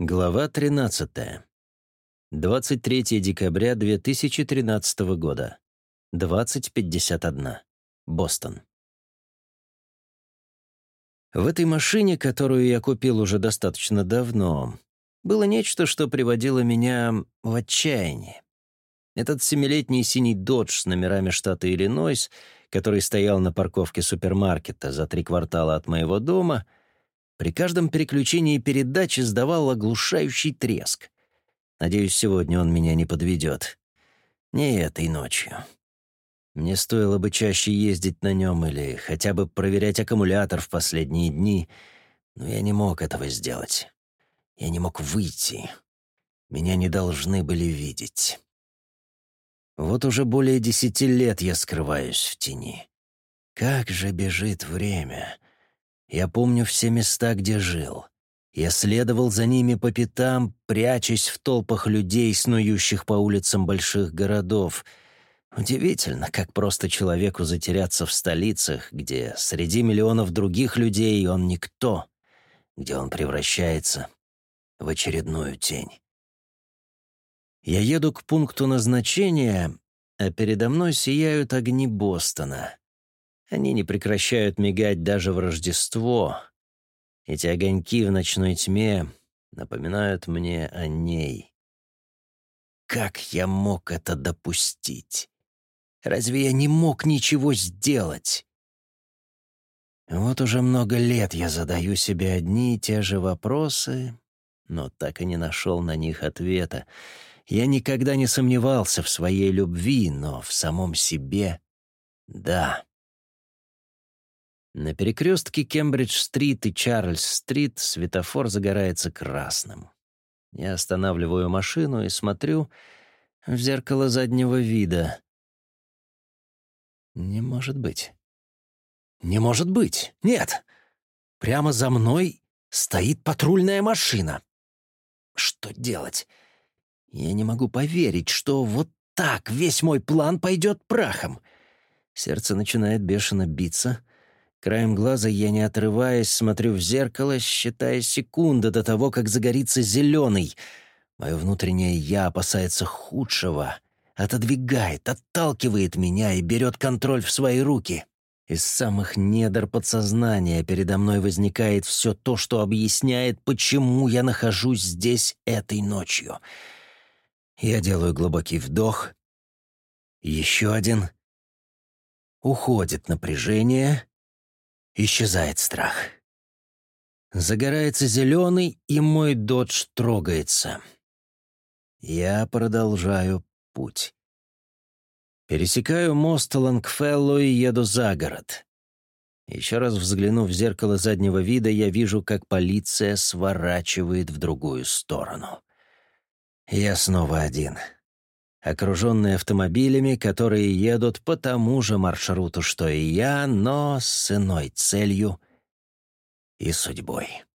Глава 13. 23 декабря 2013 года. 20.51. Бостон. В этой машине, которую я купил уже достаточно давно, было нечто, что приводило меня в отчаяние. Этот семилетний синий «Додж» с номерами штата Иллинойс, который стоял на парковке супермаркета за три квартала от моего дома — при каждом переключении передачи издавал оглушающий треск. Надеюсь, сегодня он меня не подведет. Не этой ночью. Мне стоило бы чаще ездить на нем или хотя бы проверять аккумулятор в последние дни, но я не мог этого сделать. Я не мог выйти. Меня не должны были видеть. Вот уже более десяти лет я скрываюсь в тени. Как же бежит время. Я помню все места, где жил. Я следовал за ними по пятам, прячась в толпах людей, снующих по улицам больших городов. Удивительно, как просто человеку затеряться в столицах, где среди миллионов других людей он никто, где он превращается в очередную тень. Я еду к пункту назначения, а передо мной сияют огни Бостона. Они не прекращают мигать даже в Рождество. Эти огоньки в ночной тьме напоминают мне о ней. Как я мог это допустить? Разве я не мог ничего сделать? Вот уже много лет я задаю себе одни и те же вопросы, но так и не нашел на них ответа. Я никогда не сомневался в своей любви, но в самом себе — да. На перекрестке Кембридж-стрит и Чарльз-стрит светофор загорается красным. Я останавливаю машину и смотрю в зеркало заднего вида. Не может быть. Не может быть. Нет. Прямо за мной стоит патрульная машина. Что делать? Я не могу поверить, что вот так весь мой план пойдет прахом. Сердце начинает бешено биться. Краем глаза я, не отрываясь, смотрю в зеркало, считая секунды до того, как загорится зеленый. Мое внутреннее «я» опасается худшего, отодвигает, отталкивает меня и берет контроль в свои руки. Из самых недр подсознания передо мной возникает все то, что объясняет, почему я нахожусь здесь этой ночью. Я делаю глубокий вдох. Еще один. Уходит напряжение, Исчезает страх. Загорается зеленый, и мой додж трогается. Я продолжаю путь. Пересекаю мост Лангфелло и еду за город. Еще раз взглянув в зеркало заднего вида, я вижу, как полиция сворачивает в другую сторону. Я снова один — окруженный автомобилями, которые едут по тому же маршруту, что и я, но с иной целью и судьбой.